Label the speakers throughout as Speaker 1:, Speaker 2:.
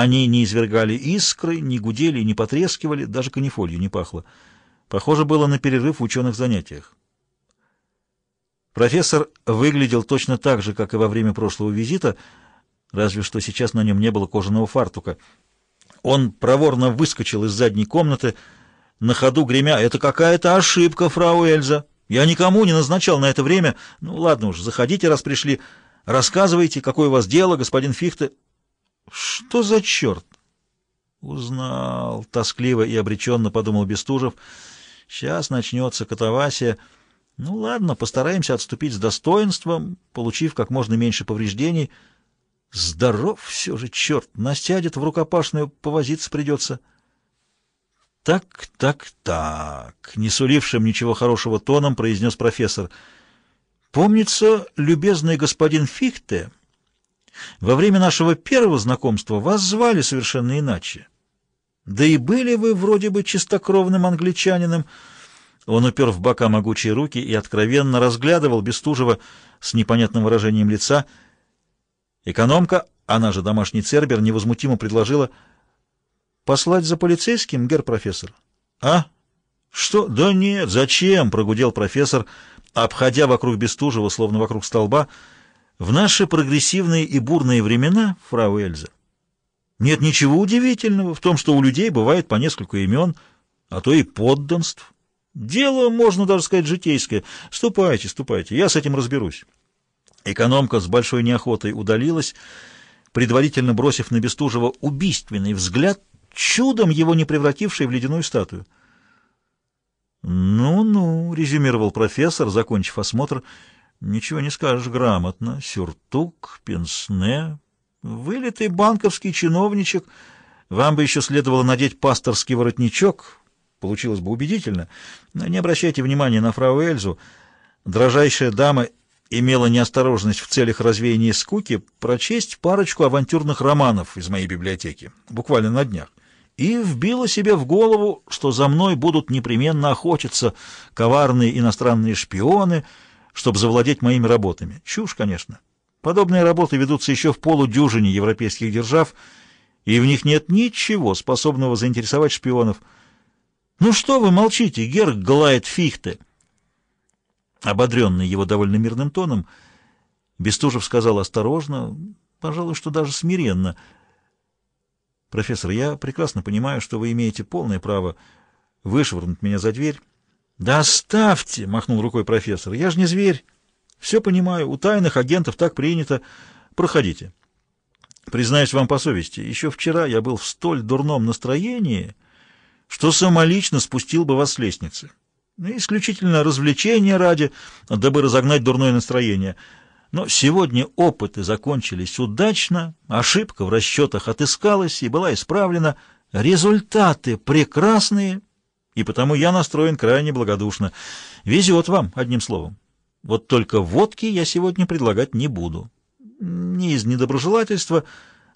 Speaker 1: Они не извергали искры, не гудели, не потрескивали, даже канифолью не пахло. Похоже было на перерыв в ученых занятиях. Профессор выглядел точно так же, как и во время прошлого визита, разве что сейчас на нем не было кожаного фартука. Он проворно выскочил из задней комнаты, на ходу гремя «Это какая-то ошибка, фрау Эльза! Я никому не назначал на это время. Ну ладно уж, заходите, раз пришли. Рассказывайте, какое у вас дело, господин Фихте». «Что за черт?» «Узнал», — тоскливо и обреченно подумал Бестужев. «Сейчас начнется катавасия». Ну ладно, постараемся отступить с достоинством, получив как можно меньше повреждений. Здоров все же, черт, насядет в рукопашную, повозиться придется. Так, так, так, не сулившим ничего хорошего тоном произнес профессор. Помнится, любезный господин Фихте, во время нашего первого знакомства вас звали совершенно иначе. Да и были вы вроде бы чистокровным англичанином, — он упер в бока могучие руки и откровенно разглядывал Бестужева с непонятным выражением лица. Экономка, она же домашний цербер, невозмутимо предложила послать за полицейским, гер профессор. А? Что? Да нет, зачем? прогудел профессор, обходя вокруг Бестужева, словно вокруг столба. В наши прогрессивные и бурные времена, фрау Эльза, нет ничего удивительного в том, что у людей бывает по несколько имен, а то и подданств. Дело, можно даже сказать, житейское. Ступайте, ступайте, я с этим разберусь. Экономка с большой неохотой удалилась, предварительно бросив на Бестужева убийственный взгляд, чудом его не превративший в ледяную статую. «Ну-ну», — резюмировал профессор, закончив осмотр, — «ничего не скажешь грамотно. Сюртук, пенсне, вылитый банковский чиновничек. Вам бы еще следовало надеть пасторский воротничок, Получилось бы убедительно. Но не обращайте внимания на фрау Эльзу. Дрожайшая дама имела неосторожность в целях развеяния скуки прочесть парочку авантюрных романов из моей библиотеки, буквально на днях, и вбила себе в голову, что за мной будут непременно охотиться коварные иностранные шпионы, чтобы завладеть моими работами. Чушь, конечно. Подобные работы ведутся еще в полудюжине европейских держав, и в них нет ничего, способного заинтересовать шпионов – «Ну что вы молчите, Герр Глайд Фихте?» Ободренный его довольно мирным тоном, Бестужев сказал осторожно, пожалуй, что даже смиренно. «Профессор, я прекрасно понимаю, что вы имеете полное право вышвырнуть меня за дверь». «Да оставьте!» — махнул рукой профессор. «Я же не зверь. Все понимаю. У тайных агентов так принято. Проходите. Признаюсь вам по совести, еще вчера я был в столь дурном настроении...» что самолично спустил бы вас с лестницы. Ну, исключительно развлечения ради, дабы разогнать дурное настроение. Но сегодня опыты закончились удачно, ошибка в расчетах отыскалась и была исправлена, результаты прекрасные, и потому я настроен крайне благодушно. Везет вам, одним словом. Вот только водки я сегодня предлагать не буду. Не из недоброжелательства,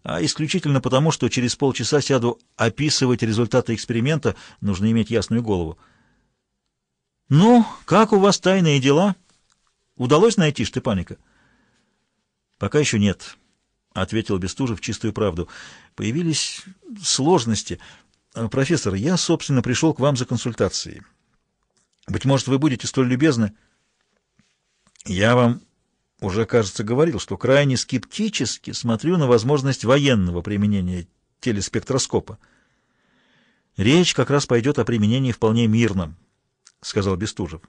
Speaker 1: а исключительно потому, что через полчаса сяду описывать результаты эксперимента, нужно иметь ясную голову. «Ну, как у вас тайные дела? Удалось найти Штепаника?» «Пока еще нет», — ответил Бестужев чистую правду. «Появились сложности. Профессор, я, собственно, пришел к вам за консультацией. Быть может, вы будете столь любезны?» «Я вам уже, кажется, говорил, что крайне скептически смотрю на возможность военного применения телеспектроскопа. Речь как раз пойдет о применении вполне мирном, — сказал Бестужев.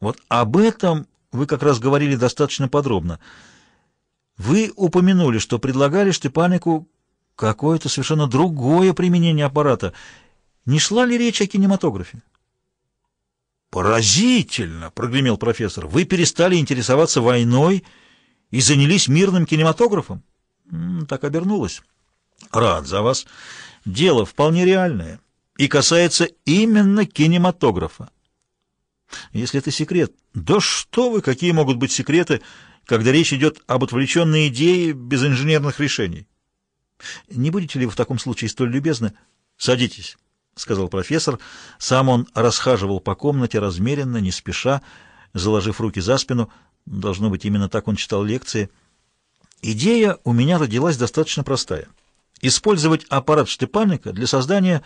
Speaker 1: Вот об этом вы как раз говорили достаточно подробно. Вы упомянули, что предлагали Штепанику какое-то совершенно другое применение аппарата. Не шла ли речь о кинематографе? «Поразительно!» — прогремел профессор. «Вы перестали интересоваться войной и занялись мирным кинематографом?» «Так обернулось. Рад за вас. Дело вполне реальное и касается именно кинематографа. Если это секрет, да что вы, какие могут быть секреты, когда речь идет об отвлеченной идее без инженерных решений? Не будете ли вы в таком случае столь любезны? Садитесь». — сказал профессор. Сам он расхаживал по комнате размеренно, не спеша, заложив руки за спину. Должно быть, именно так он читал лекции. Идея у меня родилась достаточно простая. использовать аппарат Штепаника для создания